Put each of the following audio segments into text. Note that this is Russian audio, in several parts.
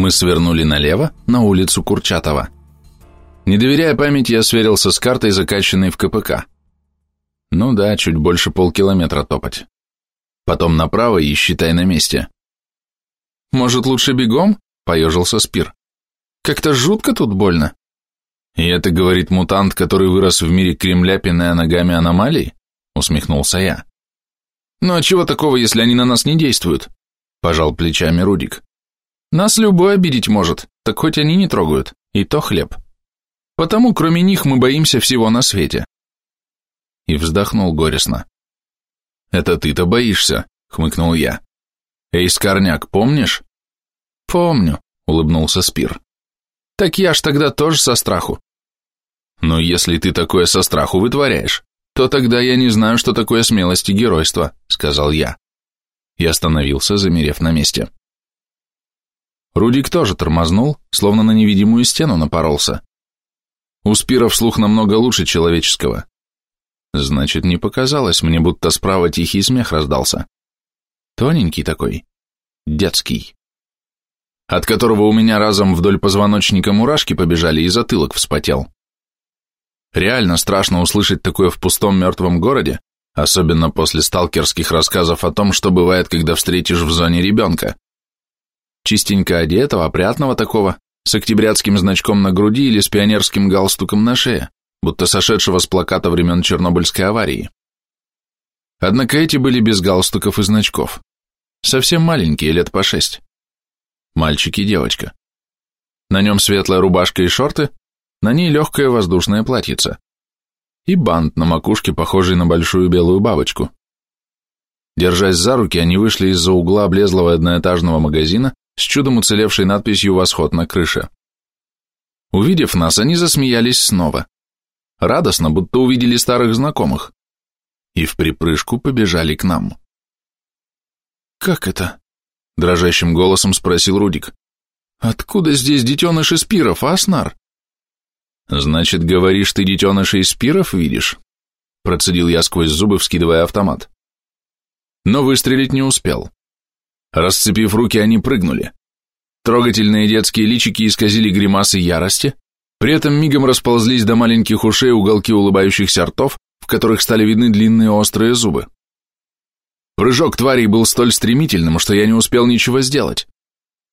Мы свернули налево, на улицу Курчатова. Не доверяя памяти, я сверился с картой, закачанной в КПК. Ну да, чуть больше полкилометра топать. Потом направо и считай на месте. «Может, лучше бегом?» — поежился Спир. «Как-то жутко тут больно». «И это говорит мутант, который вырос в мире Кремля, пиная ногами аномалий?» — усмехнулся я. «Ну а чего такого, если они на нас не действуют?» — пожал плечами Рудик. «Нас любой обидеть может, так хоть они не трогают, и то хлеб. Потому кроме них мы боимся всего на свете». И вздохнул горестно. «Это ты-то боишься», — хмыкнул я. «Эй, Скорняк, помнишь?» «Помню», — улыбнулся Спир. «Так я ж тогда тоже со страху». «Но если ты такое со страху вытворяешь, то тогда я не знаю, что такое смелость и геройство», — сказал я. И остановился, замерев на месте. Рудик тоже тормознул, словно на невидимую стену напоролся. У Спира вслух намного лучше человеческого. Значит, не показалось мне, будто справа тихий смех раздался. Тоненький такой, детский. От которого у меня разом вдоль позвоночника мурашки побежали и затылок вспотел. Реально страшно услышать такое в пустом мертвом городе, особенно после сталкерских рассказов о том, что бывает, когда встретишь в зоне ребенка. Чистенько одетого, опрятного такого, с октябрятским значком на груди или с пионерским галстуком на шее будто сошедшего с плаката времен Чернобыльской аварии. Однако эти были без галстуков и значков. Совсем маленькие, лет по шесть. Мальчик и девочка. На нем светлая рубашка и шорты, на ней легкое воздушное платьице. И бант на макушке, похожий на большую белую бабочку. Держась за руки, они вышли из-за угла облезлого одноэтажного магазина с чудом уцелевшей надписью «Восход на крыше». Увидев нас, они засмеялись снова радостно, будто увидели старых знакомых, и в припрыжку побежали к нам. «Как это?» – дрожащим голосом спросил Рудик. «Откуда здесь детеныши спиров, Аснар?» «Значит, говоришь, ты детенышей спиров видишь?» – процедил я сквозь зубы, вскидывая автомат. Но выстрелить не успел. Расцепив руки, они прыгнули. Трогательные детские личики исказили гримасы ярости, при этом мигом расползлись до маленьких ушей уголки улыбающихся ртов, в которых стали видны длинные острые зубы. Прыжок тварей был столь стремительным, что я не успел ничего сделать.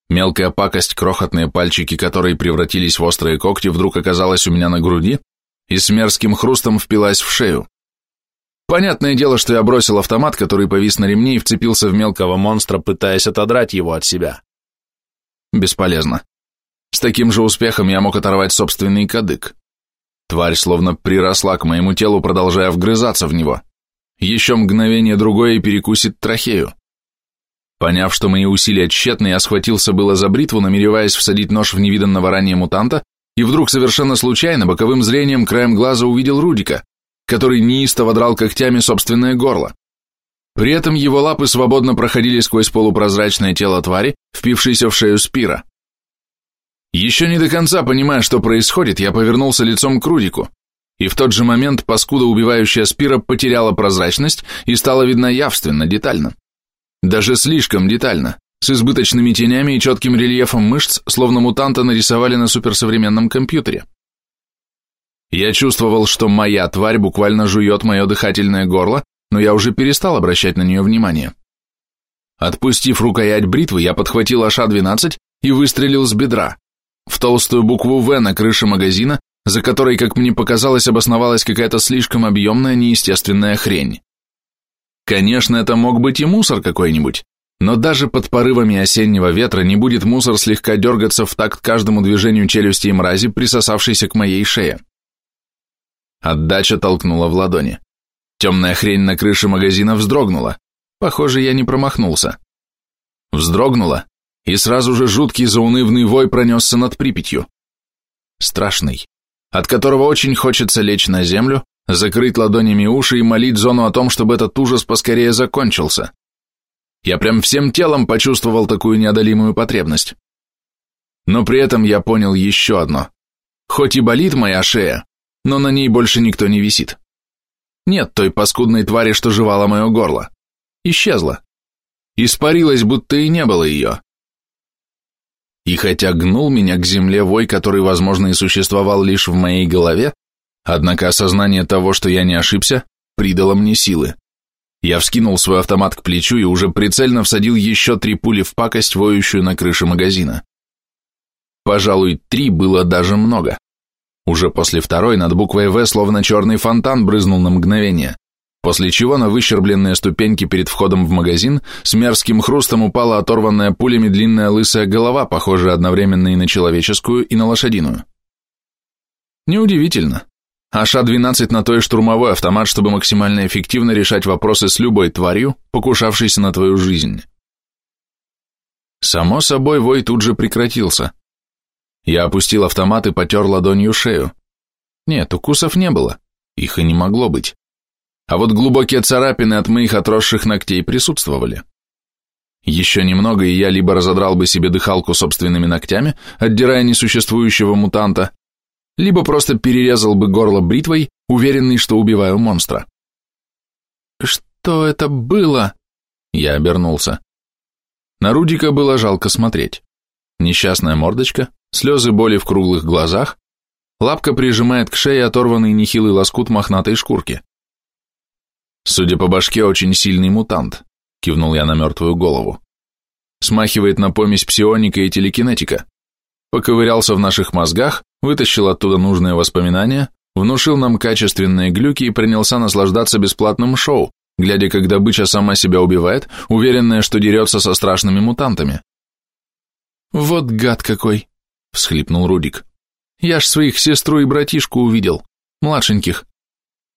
Мелкая пакость, крохотные пальчики, которые превратились в острые когти, вдруг оказалась у меня на груди и с мерзким хрустом впилась в шею. Понятное дело, что я бросил автомат, который повис на ремне и вцепился в мелкого монстра, пытаясь отодрать его от себя. Бесполезно. С таким же успехом я мог оторвать собственный кадык. Тварь словно приросла к моему телу, продолжая вгрызаться в него. Еще мгновение другое и перекусит трахею. Поняв, что мои усилия тщетны, я схватился было за бритву, намереваясь всадить нож в невиданного ранее мутанта, и вдруг совершенно случайно, боковым зрением, краем глаза увидел Рудика, который неистово драл когтями собственное горло. При этом его лапы свободно проходили сквозь полупрозрачное тело твари, впившейся в шею спира. Еще не до конца понимая, что происходит, я повернулся лицом к Рудику, и в тот же момент паскуда, убивающая Спира, потеряла прозрачность и стала видна явственно, детально. Даже слишком детально, с избыточными тенями и четким рельефом мышц, словно мутанта нарисовали на суперсовременном компьютере. Я чувствовал, что моя тварь буквально жует мое дыхательное горло, но я уже перестал обращать на нее внимание. Отпустив рукоять бритвы, я подхватил АШ-12 и выстрелил с бедра в толстую букву «В» на крыше магазина, за которой, как мне показалось, обосновалась какая-то слишком объемная неестественная хрень. Конечно, это мог быть и мусор какой-нибудь, но даже под порывами осеннего ветра не будет мусор слегка дергаться в такт каждому движению челюсти и мрази, присосавшейся к моей шее. Отдача толкнула в ладони. Темная хрень на крыше магазина вздрогнула. Похоже, я не промахнулся. Вздрогнула и сразу же жуткий заунывный вой пронесся над Припятью. Страшный, от которого очень хочется лечь на землю, закрыть ладонями уши и молить зону о том, чтобы этот ужас поскорее закончился. Я прям всем телом почувствовал такую неодолимую потребность. Но при этом я понял еще одно. Хоть и болит моя шея, но на ней больше никто не висит. Нет той паскудной твари, что жевала мое горло. Исчезла. Испарилась, будто и не было ее. И хотя гнул меня к земле вой, который, возможно, и существовал лишь в моей голове, однако осознание того, что я не ошибся, придало мне силы. Я вскинул свой автомат к плечу и уже прицельно всадил еще три пули в пакость, воющую на крыше магазина. Пожалуй, три было даже много. Уже после второй над буквой «В» словно черный фонтан брызнул на мгновение, после чего на выщербленные ступеньки перед входом в магазин с мерзким хрустом упала оторванная пулями длинная лысая голова, похожая одновременно и на человеческую, и на лошадиную. Неудивительно. АШ-12 на то и штурмовой автомат, чтобы максимально эффективно решать вопросы с любой тварью, покушавшейся на твою жизнь. Само собой, вой тут же прекратился. Я опустил автомат и потер ладонью шею. Нет, укусов не было, их и не могло быть. А вот глубокие царапины от моих отросших ногтей присутствовали. Еще немного, и я либо разодрал бы себе дыхалку собственными ногтями, отдирая несуществующего мутанта, либо просто перерезал бы горло бритвой, уверенный, что убиваю монстра. «Что это было?» Я обернулся. На Рудика было жалко смотреть. Несчастная мордочка, слезы боли в круглых глазах, лапка прижимает к шее оторванный нехилый лоскут мохнатой шкурки. Судя по башке, очень сильный мутант, кивнул я на мертвую голову. Смахивает на помесь псионика и телекинетика. Поковырялся в наших мозгах, вытащил оттуда нужные воспоминания, внушил нам качественные глюки и принялся наслаждаться бесплатным шоу, глядя, как добыча сама себя убивает, уверенная, что дерется со страшными мутантами. «Вот гад какой!» — всхлипнул Рудик. «Я ж своих сестру и братишку увидел, младшеньких.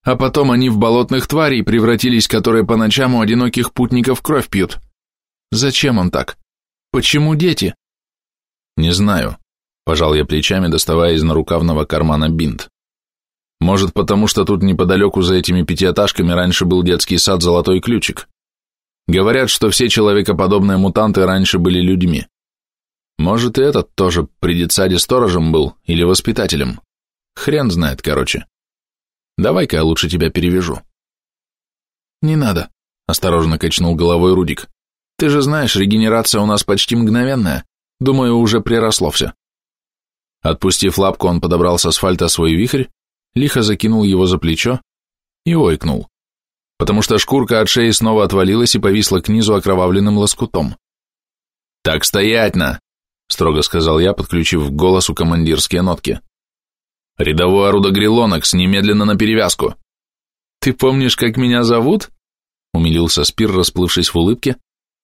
А потом они в болотных тварей превратились, которые по ночам у одиноких путников кровь пьют. Зачем он так? Почему дети?» «Не знаю», — пожал я плечами, доставая из нарукавного кармана бинт. «Может, потому что тут неподалеку за этими пятиэтажками раньше был детский сад «Золотой ключик». Говорят, что все человекоподобные мутанты раньше были людьми. Может, и этот тоже при детсаде сторожем был или воспитателем. Хрен знает, короче. Давай-ка я лучше тебя перевяжу. Не надо, осторожно качнул головой Рудик. Ты же знаешь, регенерация у нас почти мгновенная. Думаю, уже приросло все. Отпустив лапку, он подобрал с асфальта свой вихрь, лихо закинул его за плечо и ойкнул, потому что шкурка от шеи снова отвалилась и повисла к низу окровавленным лоскутом. «Так стоять на!» Строго сказал я, подключив к голосу командирские нотки. Рядовой орудогрилонокс, немедленно на перевязку. Ты помнишь, как меня зовут? Умилился Спир, расплывшись в улыбке,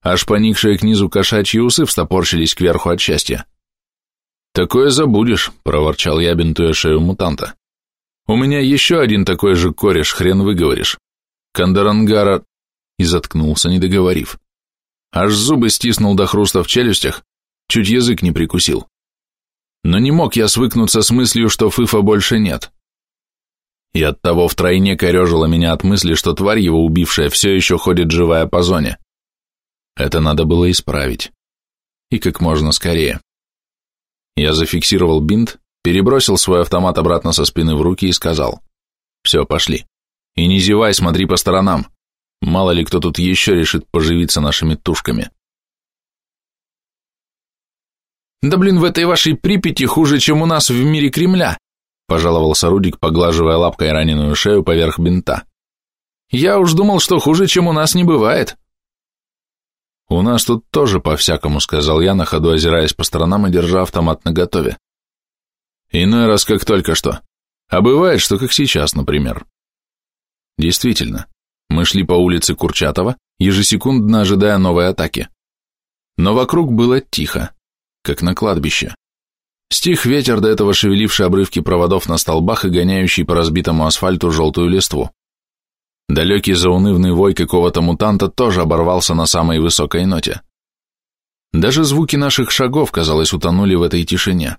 аж поникшие к низу кошачьи усы встопорщились кверху от счастья. «Такое забудешь», — проворчал я, бинтуя шею мутанта. «У меня еще один такой же кореш, хрен выговоришь. Кандарангара...» И заткнулся, не договорив. Аж зубы стиснул до хруста в челюстях, чуть язык не прикусил. Но не мог я свыкнуться с мыслью, что Фыфа больше нет. И оттого втройне корежило меня от мысли, что тварь его убившая все еще ходит живая по зоне. Это надо было исправить. И как можно скорее. Я зафиксировал бинт, перебросил свой автомат обратно со спины в руки и сказал, «Все, пошли. И не зевай, смотри по сторонам. Мало ли кто тут еще решит поживиться нашими тушками». Да блин, в этой вашей Припяти хуже, чем у нас в мире Кремля, пожаловался Рудик, поглаживая лапкой раненую шею поверх бинта. Я уж думал, что хуже, чем у нас не бывает. У нас тут тоже по-всякому, сказал я, на ходу озираясь по сторонам и держа автомат наготове. Иной раз, как только что. А бывает, что как сейчас, например. Действительно, мы шли по улице Курчатова, ежесекундно ожидая новой атаки. Но вокруг было тихо как на кладбище. Стих ветер, до этого шевеливший обрывки проводов на столбах и гоняющий по разбитому асфальту желтую листву. Далекий заунывный вой какого-то мутанта тоже оборвался на самой высокой ноте. Даже звуки наших шагов, казалось, утонули в этой тишине.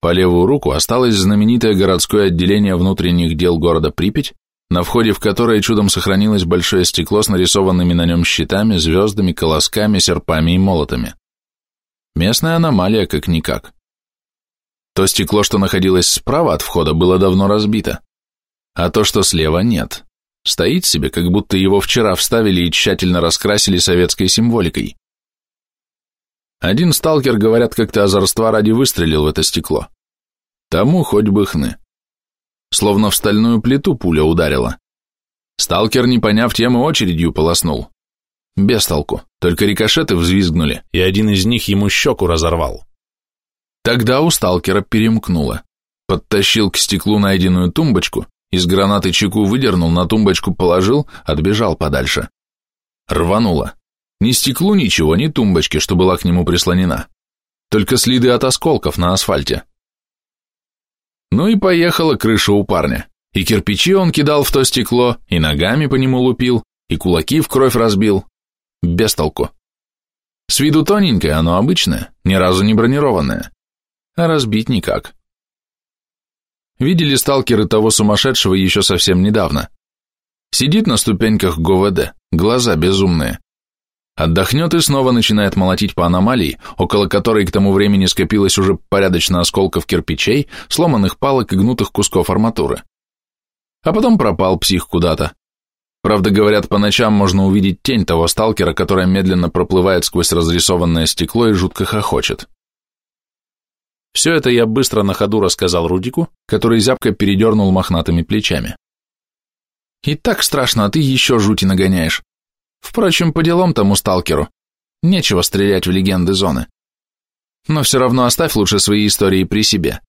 По левую руку осталось знаменитое городское отделение внутренних дел города Припять, на входе в которое чудом сохранилось большое стекло с нарисованными на нем щитами, звездами, колосками, серпами и молотами. Местная аномалия как-никак. То стекло, что находилось справа от входа, было давно разбито, а то, что слева, нет. Стоит себе, как будто его вчера вставили и тщательно раскрасили советской символикой. Один сталкер, говорят, как-то озорства ради выстрелил в это стекло. Тому хоть бы хны. Словно в стальную плиту пуля ударила. Сталкер, не поняв темы, очередью полоснул. Без толку, только рикошеты взвизгнули, и один из них ему щеку разорвал. Тогда у сталкера перемкнуло. Подтащил к стеклу найденную тумбочку, из гранаты чеку выдернул, на тумбочку положил, отбежал подальше. Рвануло. Ни стеклу ничего, ни тумбочки, что была к нему прислонена. Только следы от осколков на асфальте. Ну и поехала крыша у парня. И кирпичи он кидал в то стекло, и ногами по нему лупил, и кулаки в кровь разбил. Без толку. С виду тоненькое, оно обычное, ни разу не бронированное. А разбить никак. Видели сталкеры того сумасшедшего еще совсем недавно. Сидит на ступеньках ГОВД, глаза безумные. Отдохнет и снова начинает молотить по аномалии, около которой к тому времени скопилось уже порядочно осколков кирпичей, сломанных палок и гнутых кусков арматуры. А потом пропал псих куда-то. Правда, говорят, по ночам можно увидеть тень того сталкера, которая медленно проплывает сквозь разрисованное стекло и жутко хохочет. Все это я быстро на ходу рассказал Рудику, который зябко передернул мохнатыми плечами. И так страшно, а ты еще жути нагоняешь. Впрочем, по делам тому сталкеру. Нечего стрелять в легенды зоны. Но все равно оставь лучше свои истории при себе.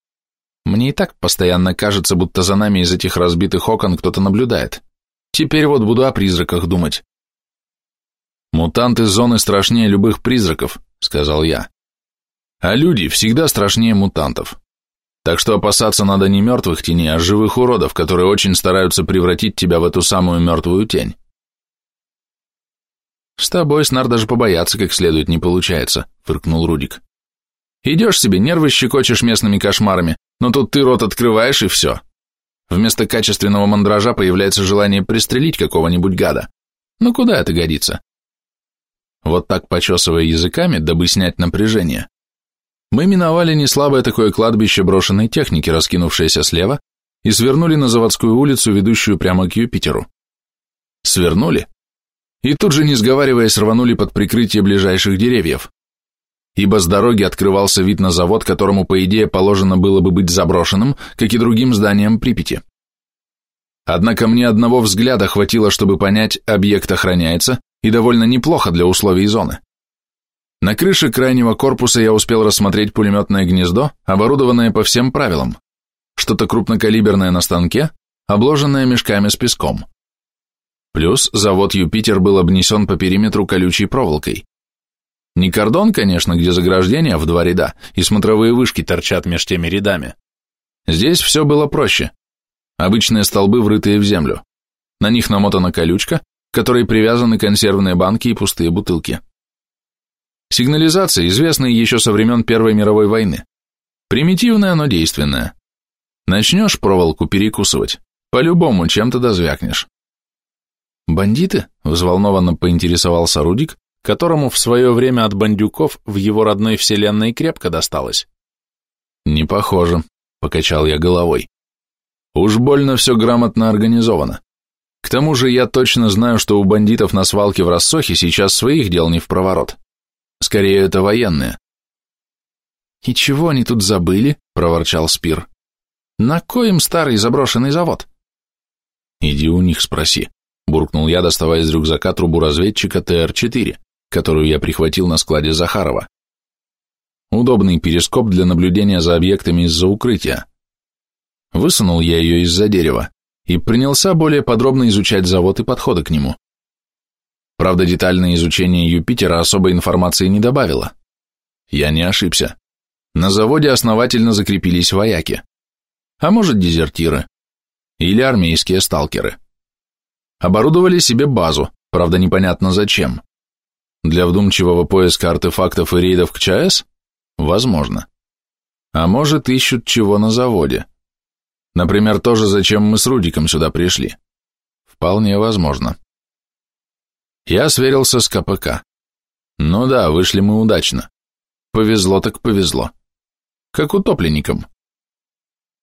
Мне и так постоянно кажется, будто за нами из этих разбитых окон кто-то наблюдает. Теперь вот буду о призраках думать. Мутанты зоны страшнее любых призраков, сказал я. А люди всегда страшнее мутантов. Так что опасаться надо не мертвых теней, а живых уродов, которые очень стараются превратить тебя в эту самую мертвую тень. С тобой, Снар, даже побояться как следует не получается, фыркнул Рудик. Идешь себе, нервы щекочешь местными кошмарами, но тут ты рот открываешь и все. Вместо качественного мандража появляется желание пристрелить какого-нибудь гада. Ну куда это годится? Вот так почесывая языками, дабы снять напряжение, мы миновали неслабое такое кладбище брошенной техники, раскинувшееся слева, и свернули на заводскую улицу, ведущую прямо к Юпитеру. Свернули, и тут же, не сговариваясь, рванули под прикрытие ближайших деревьев, ибо с дороги открывался вид на завод, которому, по идее, положено было бы быть заброшенным, как и другим зданиям Припяти. Однако мне одного взгляда хватило, чтобы понять, объект охраняется, и довольно неплохо для условий зоны. На крыше крайнего корпуса я успел рассмотреть пулеметное гнездо, оборудованное по всем правилам. Что-то крупнокалиберное на станке, обложенное мешками с песком. Плюс завод «Юпитер» был обнесен по периметру колючей проволокой. Не кордон, конечно, где заграждения в два ряда, и смотровые вышки торчат меж теми рядами. Здесь все было проще. Обычные столбы, врытые в землю. На них намотана колючка, к которой привязаны консервные банки и пустые бутылки. Сигнализация, известная еще со времен Первой мировой войны. Примитивная, но действенная. Начнешь проволоку перекусывать, по-любому чем-то дозвякнешь. «Бандиты?» – взволнованно поинтересовался Рудик, которому в свое время от бандюков в его родной вселенной крепко досталось. «Не похоже», – покачал я головой. «Уж больно все грамотно организовано. К тому же я точно знаю, что у бандитов на свалке в Рассохе сейчас своих дел не в проворот. Скорее, это военные. «И чего они тут забыли?» – проворчал Спир. «На коем старый заброшенный завод?» «Иди у них спроси», – буркнул я, доставая из рюкзака трубу разведчика ТР-4, которую я прихватил на складе Захарова. Удобный перископ для наблюдения за объектами из-за укрытия. Высунул я ее из-за дерева и принялся более подробно изучать завод и подходы к нему. Правда, детальное изучение Юпитера особой информации не добавило. Я не ошибся. На заводе основательно закрепились вояки. А может, дезертиры. Или армейские сталкеры. Оборудовали себе базу, правда, непонятно зачем. Для вдумчивого поиска артефактов и рейдов к ЧАЭС? Возможно. А может, ищут чего на заводе. Например, то же, зачем мы с Рудиком сюда пришли. Вполне возможно. Я сверился с КПК. Ну да, вышли мы удачно. Повезло так повезло. Как утопленникам.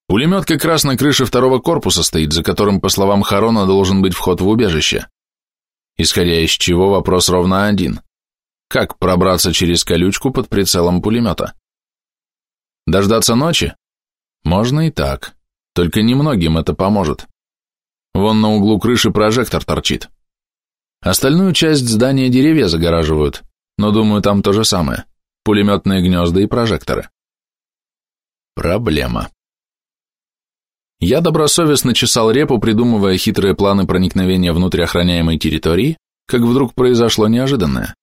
Пулемет как раз на крыше второго корпуса стоит, за которым, по словам Харона, должен быть вход в убежище. Исходя из чего вопрос ровно один. Как пробраться через колючку под прицелом пулемета. Дождаться ночи? Можно и так, только немногим это поможет. Вон на углу крыши прожектор торчит. Остальную часть здания деревья загораживают, но думаю, там то же самое. Пулеметные гнезда и прожекторы. Проблема. Я добросовестно чесал репу, придумывая хитрые планы проникновения внутрь охраняемой территории, как вдруг произошло неожиданное.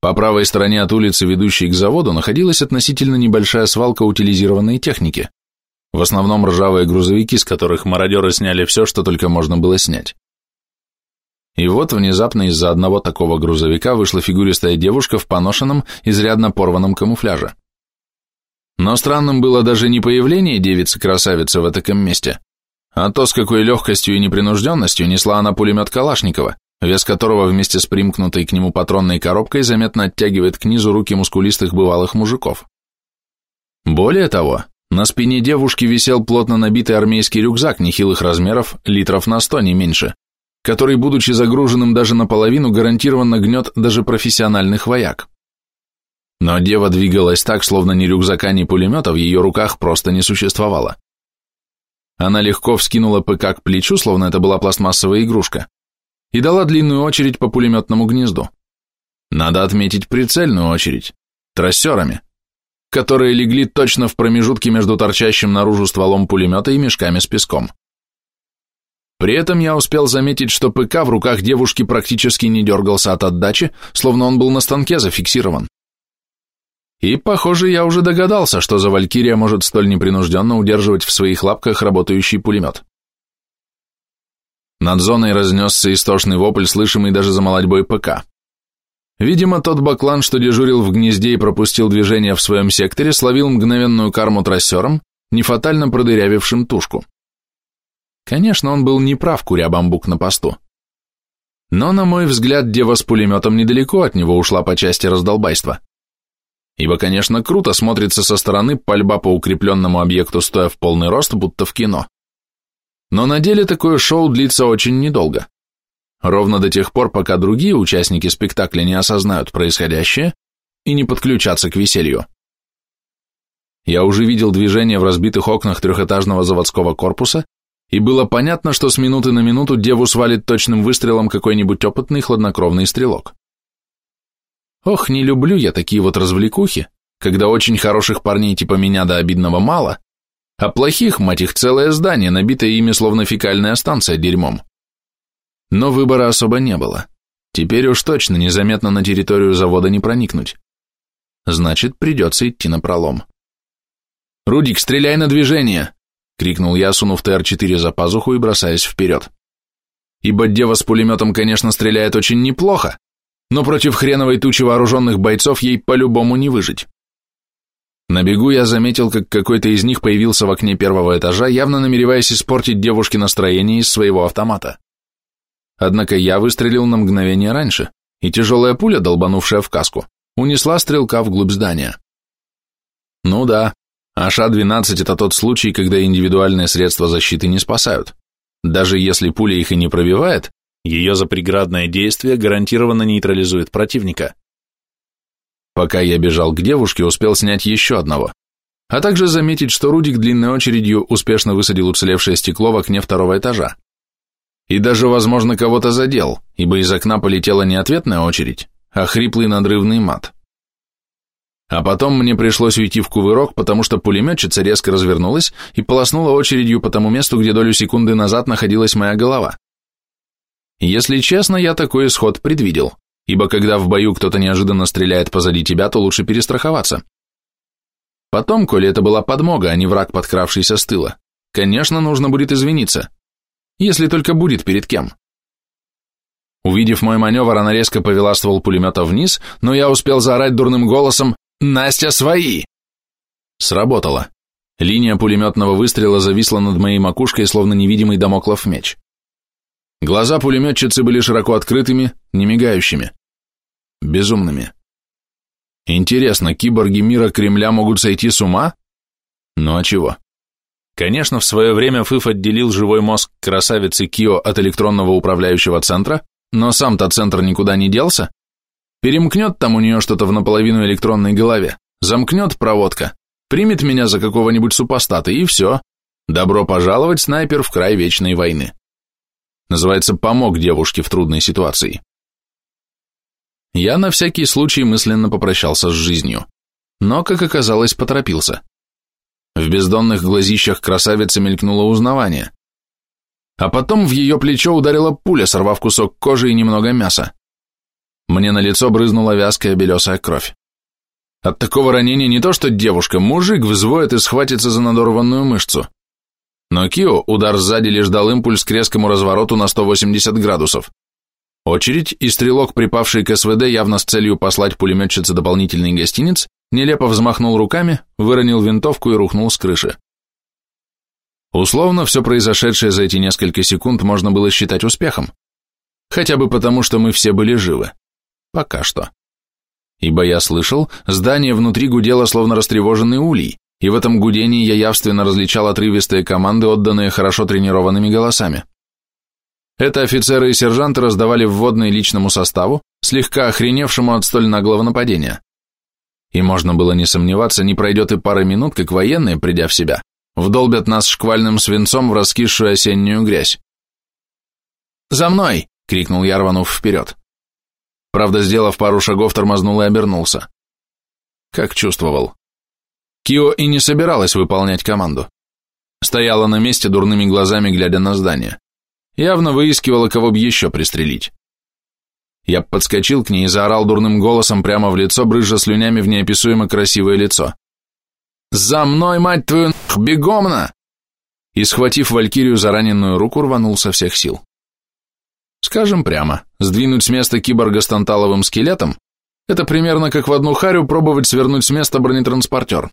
По правой стороне от улицы, ведущей к заводу, находилась относительно небольшая свалка утилизированной техники. В основном ржавые грузовики, с которых мародеры сняли все, что только можно было снять. И вот внезапно из-за одного такого грузовика вышла фигуристая девушка в поношенном, изрядно порванном камуфляже. Но странным было даже не появление девицы-красавицы в таком месте, а то, с какой легкостью и непринужденностью несла она пулемет Калашникова, вес которого вместе с примкнутой к нему патронной коробкой заметно оттягивает к низу руки мускулистых бывалых мужиков. Более того, на спине девушки висел плотно набитый армейский рюкзак нехилых размеров, литров на сто, не меньше, который, будучи загруженным даже наполовину, гарантированно гнет даже профессиональных вояк. Но дева двигалась так, словно ни рюкзака, ни пулемета в ее руках просто не существовало. Она легко вскинула ПК к плечу, словно это была пластмассовая игрушка, и дала длинную очередь по пулеметному гнезду. Надо отметить прицельную очередь, трассерами, которые легли точно в промежутке между торчащим наружу стволом пулемета и мешками с песком. При этом я успел заметить, что ПК в руках девушки практически не дергался от отдачи, словно он был на станке зафиксирован. И, похоже, я уже догадался, что за Валькирия может столь непринужденно удерживать в своих лапках работающий пулемет. Над зоной разнесся истошный вопль, слышимый даже за молодьбой ПК. Видимо, тот баклан, что дежурил в гнезде и пропустил движение в своем секторе, словил мгновенную карму трассером, не фатально продырявившим тушку. Конечно, он был не прав, куря бамбук на посту. Но, на мой взгляд, дева с пулеметом недалеко от него ушла по части раздолбайства. Ибо, конечно, круто смотрится со стороны пальба по укрепленному объекту, стоя в полный рост, будто в кино. Но на деле такое шоу длится очень недолго. Ровно до тех пор, пока другие участники спектакля не осознают происходящее и не подключатся к веселью. Я уже видел движение в разбитых окнах трехэтажного заводского корпуса, и было понятно, что с минуты на минуту деву свалит точным выстрелом какой-нибудь опытный хладнокровный стрелок. Ох, не люблю я такие вот развлекухи, когда очень хороших парней типа меня до обидного мало, а плохих, мать их, целое здание, набитое ими словно фекальная станция дерьмом. Но выбора особо не было. Теперь уж точно незаметно на территорию завода не проникнуть. Значит, придется идти на пролом. «Рудик, стреляй на движение!» — крикнул я, сунув ТР-4 за пазуху и бросаясь вперед. Ибо дева с пулеметом, конечно, стреляет очень неплохо, но против хреновой тучи вооруженных бойцов ей по-любому не выжить. На бегу я заметил, как какой-то из них появился в окне первого этажа, явно намереваясь испортить девушке настроение из своего автомата. Однако я выстрелил на мгновение раньше, и тяжелая пуля, долбанувшая в каску, унесла стрелка вглубь здания. Ну да, АШ-12 это тот случай, когда индивидуальные средства защиты не спасают. Даже если пуля их и не пробивает, ее запреградное действие гарантированно нейтрализует противника. Пока я бежал к девушке, успел снять еще одного, а также заметить, что Рудик длинной очередью успешно высадил уцелевшее стекло в окне второго этажа. И даже, возможно, кого-то задел, ибо из окна полетела не ответная очередь, а хриплый надрывный мат. А потом мне пришлось уйти в кувырок, потому что пулеметчица резко развернулась и полоснула очередью по тому месту, где долю секунды назад находилась моя голова. Если честно, я такой исход предвидел, ибо когда в бою кто-то неожиданно стреляет позади тебя, то лучше перестраховаться. Потом, коли это была подмога, а не враг, подкравшийся с тыла, конечно, нужно будет извиниться, если только будет перед кем. Увидев мой маневр, она резко повела ствол пулемета вниз, но я успел заорать дурным голосом «Настя, свои!». Сработало. Линия пулеметного выстрела зависла над моей макушкой, словно невидимый домоклов меч. Глаза пулеметчицы были широко открытыми, не мигающими. Безумными. Интересно, киборги мира Кремля могут сойти с ума? Ну а чего? Конечно, в свое время ФИФ отделил живой мозг красавицы Кио от электронного управляющего центра, но сам-то центр никуда не делся. Перемкнет там у нее что-то в наполовину электронной голове, замкнет проводка, примет меня за какого-нибудь супостата, и все. Добро пожаловать, снайпер, в край вечной войны. Называется «Помог девушке в трудной ситуации». Я на всякий случай мысленно попрощался с жизнью, но, как оказалось, поторопился. В бездонных глазищах красавицы мелькнуло узнавание. А потом в ее плечо ударила пуля, сорвав кусок кожи и немного мяса. Мне на лицо брызнула вязкая белесая кровь. От такого ранения не то что девушка, мужик взвоет и схватится за надорванную мышцу. Но Кио удар сзади лишь дал импульс к резкому развороту на 180 градусов. Очередь и стрелок, припавший к СВД явно с целью послать пулеметчице дополнительный гостиниц, нелепо взмахнул руками, выронил винтовку и рухнул с крыши. Условно, все произошедшее за эти несколько секунд можно было считать успехом. Хотя бы потому, что мы все были живы. Пока что. Ибо я слышал, здание внутри гудело словно растревоженный улей, и в этом гудении я явственно различал отрывистые команды, отданные хорошо тренированными голосами. Это офицеры и сержанты раздавали вводные личному составу, слегка охреневшему от столь наглого нападения. И можно было не сомневаться, не пройдет и пары минут, как военные, придя в себя, вдолбят нас шквальным свинцом в раскисшую осеннюю грязь. «За мной!» — крикнул я, рванув вперед. Правда, сделав пару шагов, тормознул и обернулся. Как чувствовал. Кио и не собиралась выполнять команду. Стояла на месте, дурными глазами глядя на здание. Явно выискивала, кого бы еще пристрелить. Я подскочил к ней и заорал дурным голосом прямо в лицо, брызжа слюнями в неописуемо красивое лицо. «За мной, мать твою, бегом И, схватив Валькирию за раненую руку, рванул со всех сил. Скажем прямо, сдвинуть с места киборга с танталовым скелетом – это примерно как в одну харю пробовать свернуть с места бронетранспортер.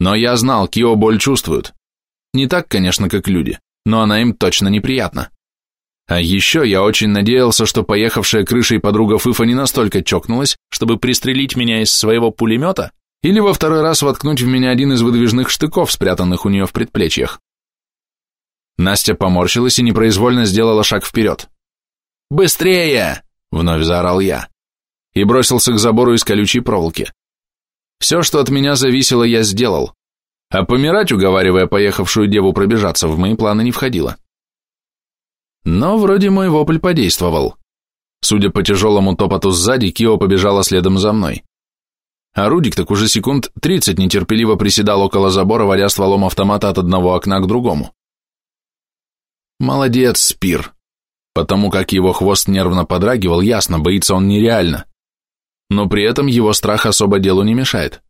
Но я знал, Кио боль чувствуют. Не так, конечно, как люди, но она им точно неприятна. А еще я очень надеялся, что поехавшая крышей подруга Фыфа не настолько чокнулась, чтобы пристрелить меня из своего пулемета или во второй раз воткнуть в меня один из выдвижных штыков, спрятанных у нее в предплечьях. Настя поморщилась и непроизвольно сделала шаг вперед. «Быстрее!» — вновь заорал я. И бросился к забору из колючей проволоки. Все, что от меня зависело, я сделал. А помирать, уговаривая поехавшую деву пробежаться, в мои планы не входило. Но вроде мой вопль подействовал. Судя по тяжелому топоту сзади, Кио побежала следом за мной. А Рудик так уже секунд тридцать нетерпеливо приседал около забора, водя стволом автомата от одного окна к другому. Молодец, Спир. Потому как его хвост нервно подрагивал, ясно, боится он нереально. Но при этом его страх особо делу не мешает.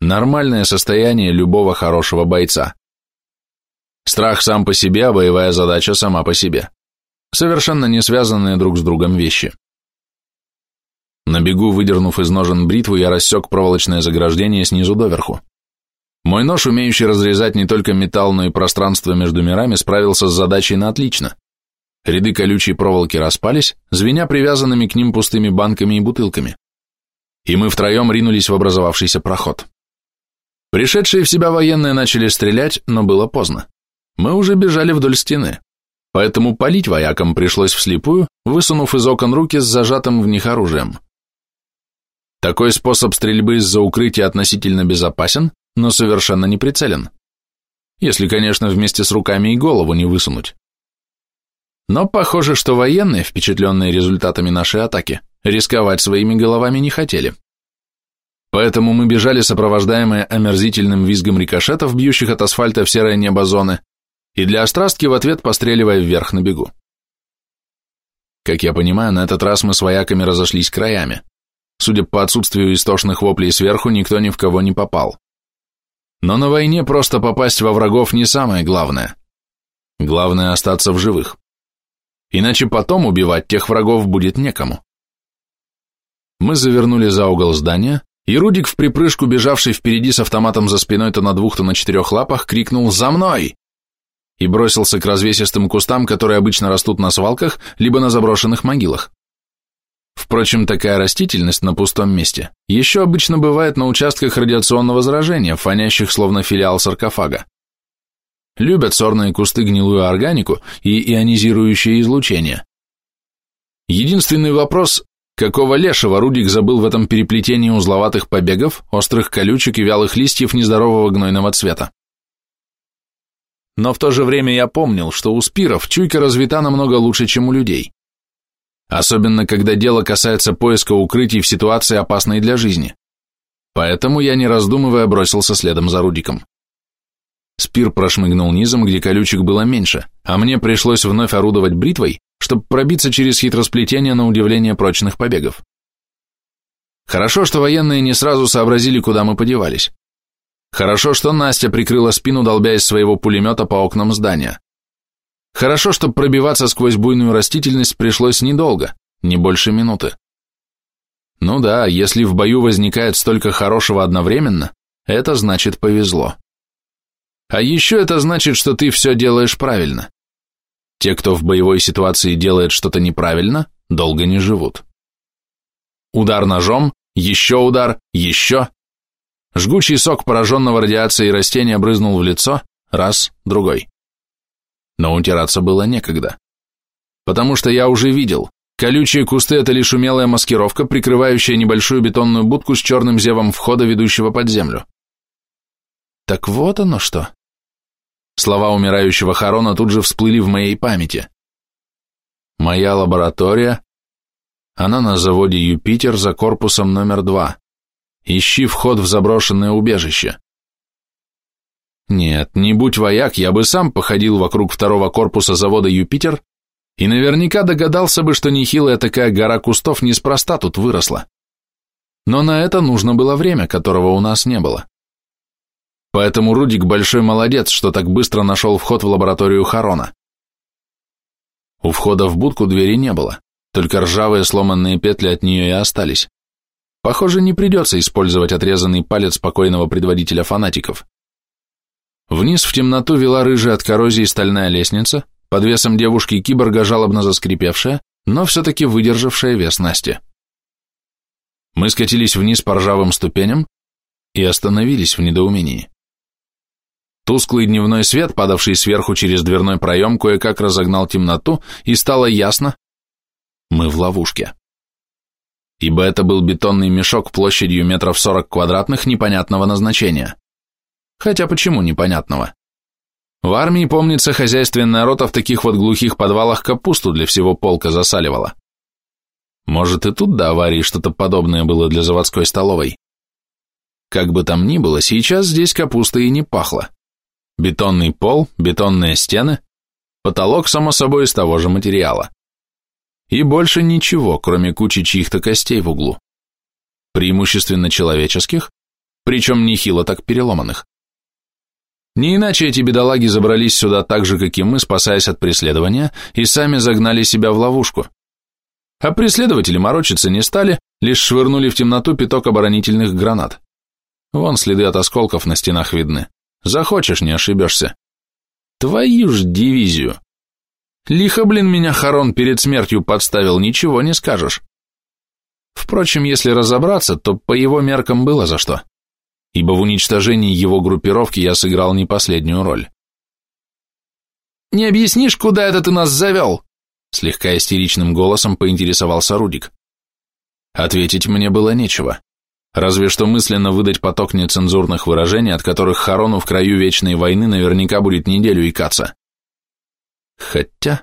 Нормальное состояние любого хорошего бойца. Страх сам по себе, а боевая задача сама по себе. Совершенно не связанные друг с другом вещи. На бегу, выдернув из ножен бритву, я рассек проволочное заграждение снизу доверху. Мой нож, умеющий разрезать не только металл, но и пространство между мирами, справился с задачей на отлично. Ряды колючей проволоки распались, звеня привязанными к ним пустыми банками и бутылками. И мы втроем ринулись в образовавшийся проход. Пришедшие в себя военные начали стрелять, но было поздно. Мы уже бежали вдоль стены, поэтому палить воякам пришлось вслепую, высунув из окон руки с зажатым в них оружием. Такой способ стрельбы из-за укрытия относительно безопасен, но совершенно не прицелен. Если, конечно, вместе с руками и голову не высунуть. Но похоже, что военные, впечатленные результатами нашей атаки, рисковать своими головами не хотели. Поэтому мы бежали, сопровождаемые омерзительным визгом рикошетов, бьющих от асфальта в серое небо зоны, и для острастки в ответ постреливая вверх на бегу. Как я понимаю, на этот раз мы с вояками разошлись краями. Судя по отсутствию истошных воплей сверху, никто ни в кого не попал. Но на войне просто попасть во врагов не самое главное. Главное остаться в живых. Иначе потом убивать тех врагов будет некому. Мы завернули за угол здания, и Рудик, в припрыжку бежавший впереди с автоматом за спиной то на двух, то на четырех лапах, крикнул «За мной!» и бросился к развесистым кустам, которые обычно растут на свалках, либо на заброшенных могилах. Впрочем, такая растительность на пустом месте еще обычно бывает на участках радиационного заражения, фонящих словно филиал саркофага. Любят сорные кусты гнилую органику и ионизирующее излучение. Единственный вопрос, Какого лешего Рудик забыл в этом переплетении узловатых побегов, острых колючек и вялых листьев нездорового гнойного цвета? Но в то же время я помнил, что у спиров чуйка развита намного лучше, чем у людей. Особенно, когда дело касается поиска укрытий в ситуации, опасной для жизни. Поэтому я, не раздумывая, бросился следом за Рудиком. Спир прошмыгнул низом, где колючек было меньше, а мне пришлось вновь орудовать бритвой, чтобы пробиться через хитросплетение на удивление прочных побегов. Хорошо, что военные не сразу сообразили, куда мы подевались. Хорошо, что Настя прикрыла спину, долбя из своего пулемета по окнам здания. Хорошо, что пробиваться сквозь буйную растительность пришлось недолго, не больше минуты. Ну да, если в бою возникает столько хорошего одновременно, это значит повезло. А еще это значит, что ты все делаешь правильно. Те, кто в боевой ситуации делает что-то неправильно, долго не живут. Удар ножом, еще удар, еще. Жгучий сок пораженного радиацией растения брызнул в лицо, раз, другой. Но утираться было некогда. Потому что я уже видел, колючие кусты – это лишь умелая маскировка, прикрывающая небольшую бетонную будку с черным зевом входа, ведущего под землю. Так вот оно что. Слова умирающего Харона тут же всплыли в моей памяти. Моя лаборатория, она на заводе Юпитер за корпусом номер два. Ищи вход в заброшенное убежище. Нет, не будь вояк, я бы сам походил вокруг второго корпуса завода Юпитер и наверняка догадался бы, что нехилая такая гора кустов неспроста тут выросла. Но на это нужно было время, которого у нас не было. Поэтому Рудик большой молодец, что так быстро нашел вход в лабораторию Харона. У входа в будку двери не было, только ржавые сломанные петли от нее и остались. Похоже, не придется использовать отрезанный палец покойного предводителя фанатиков. Вниз в темноту вела рыжая от коррозии стальная лестница, под весом девушки-киборга жалобно заскрипевшая, но все-таки выдержавшая вес Насти. Мы скатились вниз по ржавым ступеням и остановились в недоумении. Тусклый дневной свет, падавший сверху через дверной проем, кое-как разогнал темноту, и стало ясно, мы в ловушке. Ибо это был бетонный мешок площадью метров сорок квадратных непонятного назначения. Хотя почему непонятного? В армии, помнится, хозяйственная рота в таких вот глухих подвалах капусту для всего полка засаливала. Может и тут до аварии что-то подобное было для заводской столовой. Как бы там ни было, сейчас здесь капуста и не пахло. Бетонный пол, бетонные стены, потолок, само собой, из того же материала. И больше ничего, кроме кучи чьих-то костей в углу. Преимущественно человеческих, причем нехило так переломанных. Не иначе эти бедолаги забрались сюда так же, как и мы, спасаясь от преследования, и сами загнали себя в ловушку. А преследователи морочиться не стали, лишь швырнули в темноту пяток оборонительных гранат. Вон следы от осколков на стенах видны. Захочешь, не ошибешься. Твою ж дивизию. Лихо, блин, меня Харон перед смертью подставил, ничего не скажешь. Впрочем, если разобраться, то по его меркам было за что. Ибо в уничтожении его группировки я сыграл не последнюю роль. «Не объяснишь, куда это ты нас завел?» Слегка истеричным голосом поинтересовался Рудик. Ответить мне было нечего. Разве что мысленно выдать поток нецензурных выражений, от которых Харону в краю вечной войны наверняка будет неделю икаться. Хотя...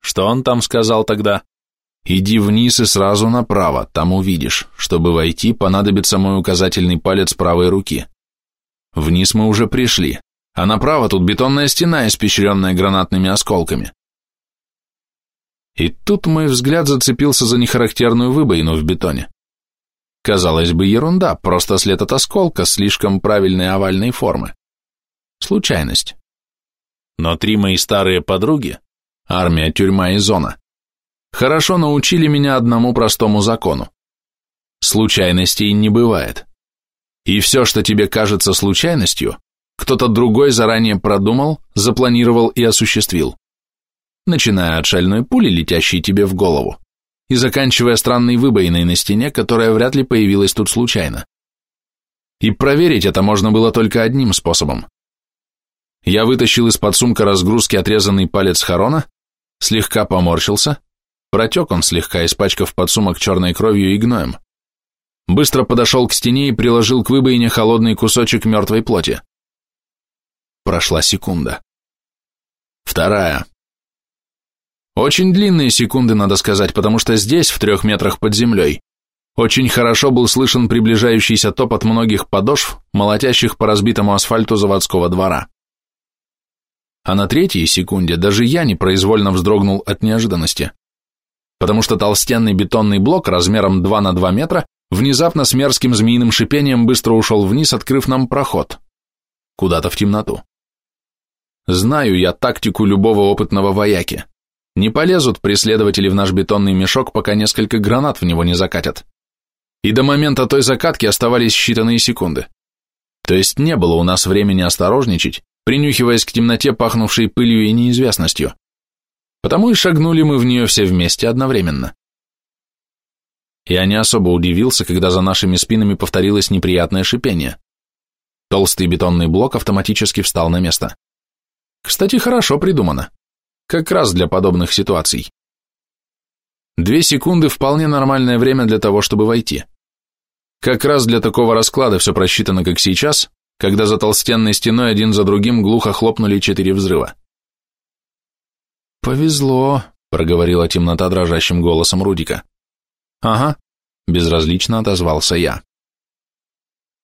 Что он там сказал тогда? Иди вниз и сразу направо, там увидишь. Чтобы войти, понадобится мой указательный палец правой руки. Вниз мы уже пришли, а направо тут бетонная стена, испещренная гранатными осколками. И тут мой взгляд зацепился за нехарактерную выбоину в бетоне. Казалось бы, ерунда, просто след от осколка слишком правильной овальной формы. Случайность. Но три мои старые подруги, армия, тюрьма и зона, хорошо научили меня одному простому закону. Случайностей не бывает. И все, что тебе кажется случайностью, кто-то другой заранее продумал, запланировал и осуществил. Начиная от шальной пули, летящей тебе в голову, и заканчивая странной выбоиной на стене, которая вряд ли появилась тут случайно. И проверить это можно было только одним способом. Я вытащил из-под сумка разгрузки отрезанный палец Харона, слегка поморщился, Протек он слегка, испачкав подсумок черной кровью и гноем. Быстро подошел к стене и приложил к выбоине холодный кусочек мертвой плоти. Прошла секунда. Вторая. Очень длинные секунды, надо сказать, потому что здесь, в трех метрах под землей, очень хорошо был слышен приближающийся топот многих подошв, молотящих по разбитому асфальту заводского двора. А на третьей секунде даже я непроизвольно вздрогнул от неожиданности, потому что толстенный бетонный блок размером 2 на 2 метра внезапно с мерзким змеиным шипением быстро ушел вниз, открыв нам проход. Куда-то в темноту. Знаю я тактику любого опытного вояки. Не полезут преследователи в наш бетонный мешок, пока несколько гранат в него не закатят. И до момента той закатки оставались считанные секунды. То есть не было у нас времени осторожничать, принюхиваясь к темноте, пахнувшей пылью и неизвестностью. Потому и шагнули мы в нее все вместе одновременно. Я не особо удивился, когда за нашими спинами повторилось неприятное шипение. Толстый бетонный блок автоматически встал на место. Кстати, хорошо придумано. Как раз для подобных ситуаций. Две секунды – вполне нормальное время для того, чтобы войти. Как раз для такого расклада все просчитано, как сейчас, когда за толстенной стеной один за другим глухо хлопнули четыре взрыва. «Повезло», – проговорила темнота дрожащим голосом Рудика. «Ага», – безразлично отозвался я.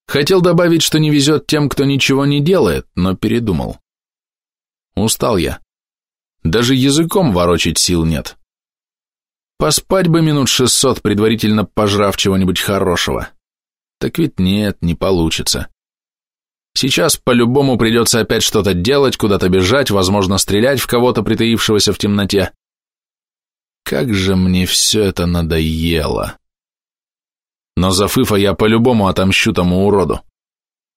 Хотел добавить, что не везет тем, кто ничего не делает, но передумал. Устал я. Даже языком ворочить сил нет. Поспать бы минут шестьсот, предварительно пожрав чего-нибудь хорошего. Так ведь нет, не получится. Сейчас по-любому придется опять что-то делать, куда-то бежать, возможно, стрелять в кого-то, притаившегося в темноте. Как же мне все это надоело. Но за Фыфа я по-любому отомщу тому уроду.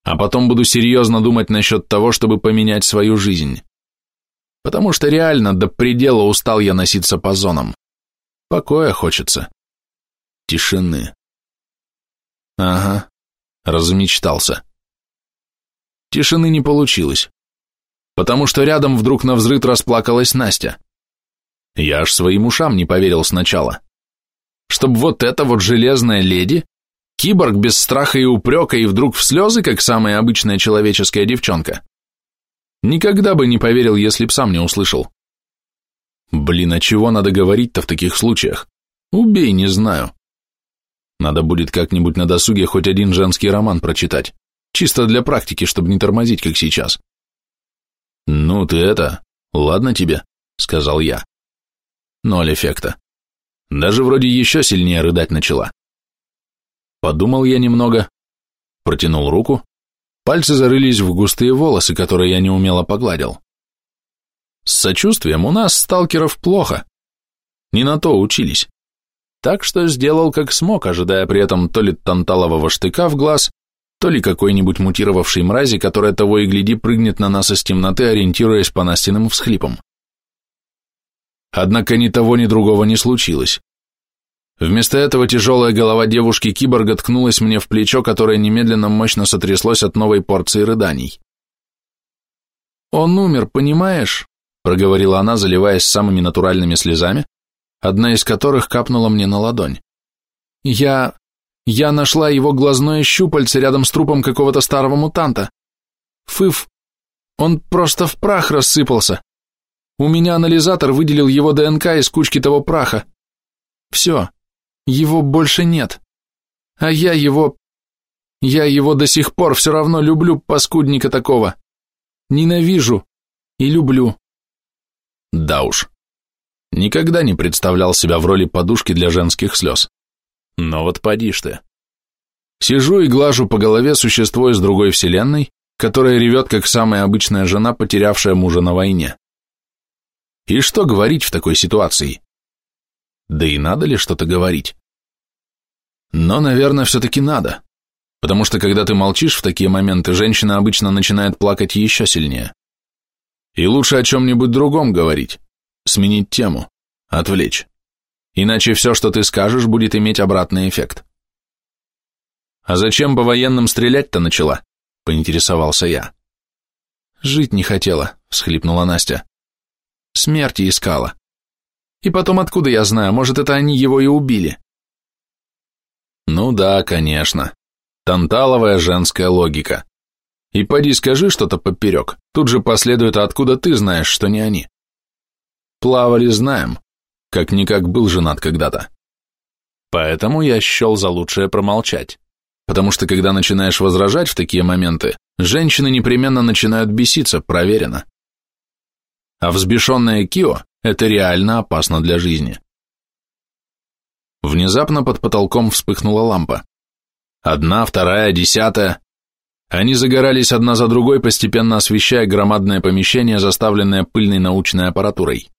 А потом буду серьезно думать насчет того, чтобы поменять свою жизнь потому что реально до предела устал я носиться по зонам. Покоя хочется. Тишины. Ага, размечтался. Тишины не получилось, потому что рядом вдруг на взрыв расплакалась Настя. Я аж своим ушам не поверил сначала. Чтоб вот эта вот железная леди, киборг без страха и упрека и вдруг в слезы, как самая обычная человеческая девчонка. Никогда бы не поверил, если б сам не услышал. Блин, а чего надо говорить-то в таких случаях? Убей, не знаю. Надо будет как-нибудь на досуге хоть один женский роман прочитать. Чисто для практики, чтобы не тормозить, как сейчас. Ну ты это, ладно тебе, сказал я. Ноль эффекта. Даже вроде еще сильнее рыдать начала. Подумал я немного, протянул руку, Пальцы зарылись в густые волосы, которые я неумело погладил. С сочувствием у нас, сталкеров, плохо. Не на то учились. Так что сделал как смог, ожидая при этом то ли танталового штыка в глаз, то ли какой-нибудь мутировавшей мрази, которая того и гляди прыгнет на нас из темноты, ориентируясь по Настиным всхлипам. Однако ни того, ни другого не случилось. Вместо этого тяжелая голова девушки-киборга ткнулась мне в плечо, которое немедленно мощно сотряслось от новой порции рыданий. «Он умер, понимаешь?» — проговорила она, заливаясь самыми натуральными слезами, одна из которых капнула мне на ладонь. «Я... я нашла его глазное щупальце рядом с трупом какого-то старого мутанта. Фыф, он просто в прах рассыпался. У меня анализатор выделил его ДНК из кучки того праха. Все, его больше нет. А я его... Я его до сих пор все равно люблю, паскудника такого. Ненавижу и люблю. Да уж. Никогда не представлял себя в роли подушки для женских слез. Но вот поди ж ты. Сижу и глажу по голове существо из другой вселенной, которое ревет, как самая обычная жена, потерявшая мужа на войне. И что говорить в такой ситуации? Да и надо ли что-то говорить? Но, наверное, все-таки надо, потому что когда ты молчишь в такие моменты, женщина обычно начинает плакать еще сильнее. И лучше о чем-нибудь другом говорить, сменить тему, отвлечь. Иначе все, что ты скажешь, будет иметь обратный эффект. «А зачем по военным стрелять-то начала?» – поинтересовался я. «Жить не хотела», – всхлипнула Настя. «Смерти искала. И потом, откуда я знаю, может, это они его и убили? Ну да, конечно. Танталовая женская логика. И поди скажи что-то поперек, тут же последует, откуда ты знаешь, что не они. Плавали знаем, как-никак был женат когда-то. Поэтому я счел за лучшее промолчать. Потому что когда начинаешь возражать в такие моменты, женщины непременно начинают беситься, проверено. А взбешенная Кио – это реально опасно для жизни. Внезапно под потолком вспыхнула лампа. Одна, вторая, десятая. Они загорались одна за другой, постепенно освещая громадное помещение, заставленное пыльной научной аппаратурой.